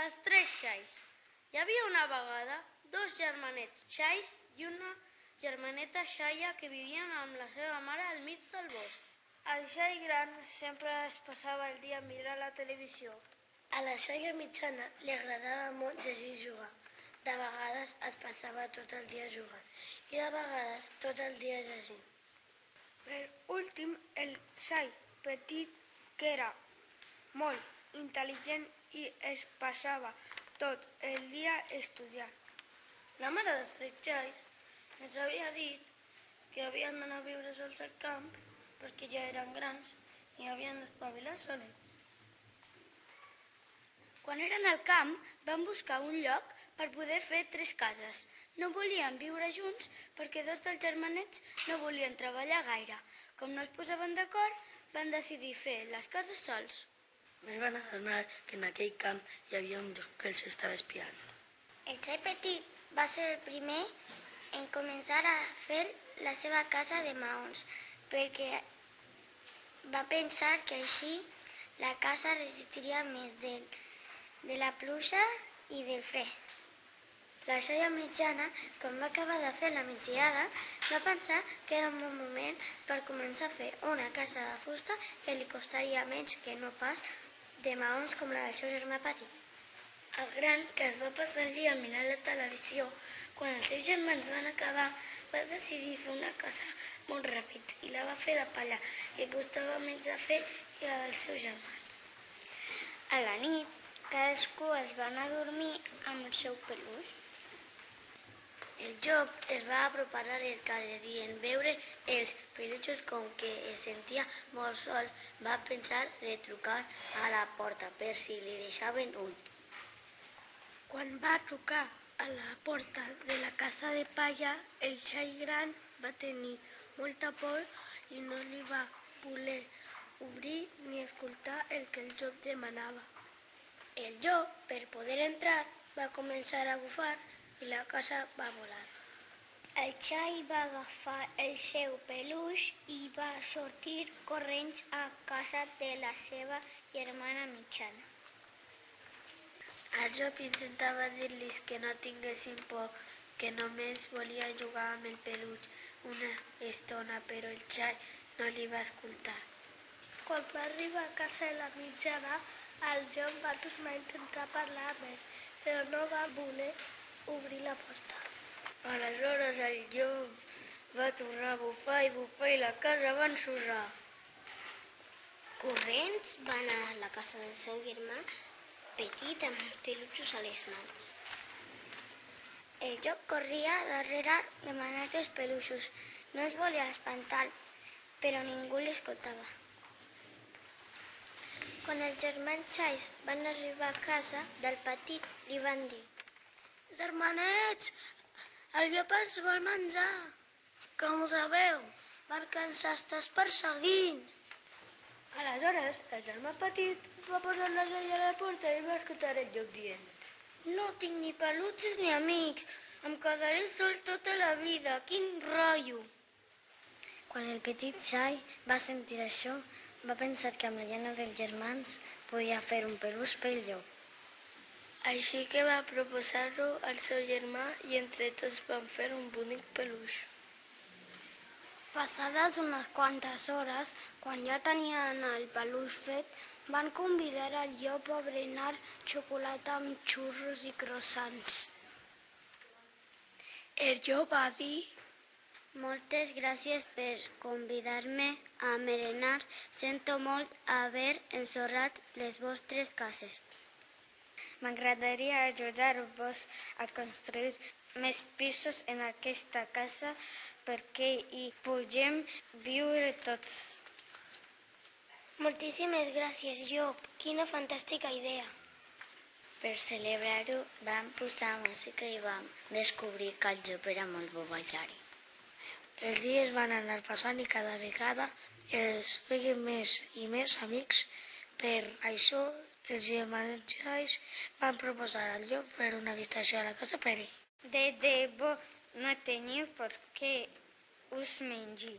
Els tres xais. Hi havia una vegada dos germanets xais i una germaneta xaia que vivien amb la seva mare al mig del bosc. El xai gran sempre es passava el dia mirant la televisió. A la xaia mitjana li agradava molt llegir i jugar. De vegades es passava tot el dia jugant i de vegades tot el dia llegint. Per últim, el xai petit, que era molt intel·ligent i es passava tot el dia estudiant. La mare dels tres xais ens havia dit que havien d'anar a viure sols al camp perquè ja eren grans i havien d'espavilar solets. Quan eren al camp, van buscar un lloc per poder fer tres cases. No volien viure junts perquè dos dels germanets no volien treballar gaire. Com no es posaven d'acord, van decidir fer les cases sols. Es van adonar que en aquell camp hi havia un lloc que els estava espiant. El xai petit va ser el primer en començar a fer la seva casa de maons, perquè va pensar que així la casa resistiria més del, de la pluja i del fred. La xaia mitjana, quan va acabar de fer la migdiada, va pensar que era un bon moment per començar a fer una casa de fusta que li costaria menys que no pas de maons com la del seu germà petit. El gran, que es va passar el dia mirant la televisió, quan els seus germans van acabar, va decidir fer una casa molt ràpid i la va fer de palla, que costava menys de fer que la dels seus germans. A la nit, cadascú es va anar a dormir amb el seu peluix. El joc es va apropar a les cases i en veure els pelutxos com que es sentia molt sol, va pensar de trucar a la porta per si li deixaven un. Quan va trucar a la porta de la casa de palla, el xai gran va tenir molta por i no li va voler obrir ni escoltar el que el joc demanava. El joc, per poder entrar, va començar a bufar i la casa va volar. El xai va agafar el seu peluix i va sortir corrents a casa de la seva germana mitjana. El joc intentava dir-los que no tinguessin por, que només volia jugar amb el peluix una estona, però el xai no li va escoltar. Quan va arribar a casa de la mitjana, el John va tornar a intentar parlar més, però no va voler obrir la porta. Aleshores el llop va tornar a bufar i bufar i la casa va ensorrar. Corrents va anar a la casa del seu germà petit amb els pelutxos a les mans. El joc corria darrere demanant els peluixos. No es volia espantar, però ningú l'escoltava. Quan els germans xais van arribar a casa del petit, li van dir Germanets, el llop es vol menjar. Com ho sabeu? Perquè ens estàs perseguint. Aleshores, el germà petit va posar la llei a la porta i va escoltar el llop dient No tinc ni pelutxes ni amics. Em quedaré sol tota la vida. Quin rotllo. Quan el petit xai va sentir això, va pensar que amb la llana dels germans podia fer un peluix pel llop. Així que va proposar-ho al seu germà i entre tots van fer un bonic peluix. Passades unes quantes hores, quan ja tenien el peluix fet, van convidar el llop a berenar xocolata amb xurros i croissants. El llop va dir Moltes gràcies per convidar-me a merenar. Sento molt haver ensorrat les vostres cases. M'agradaria ajudar-vos a construir més pisos en aquesta casa perquè hi puguem viure tots. Moltíssimes gràcies, Job. Quina fantàstica idea. Per celebrar-ho vam posar música i vam descobrir que el Job era molt bo ballari. Els dies van anar passant i cada vegada els feien més i més amics. Per això els germans van proposar al llop fer una habitació a la casa per ell. De debò no teniu per què us mengi.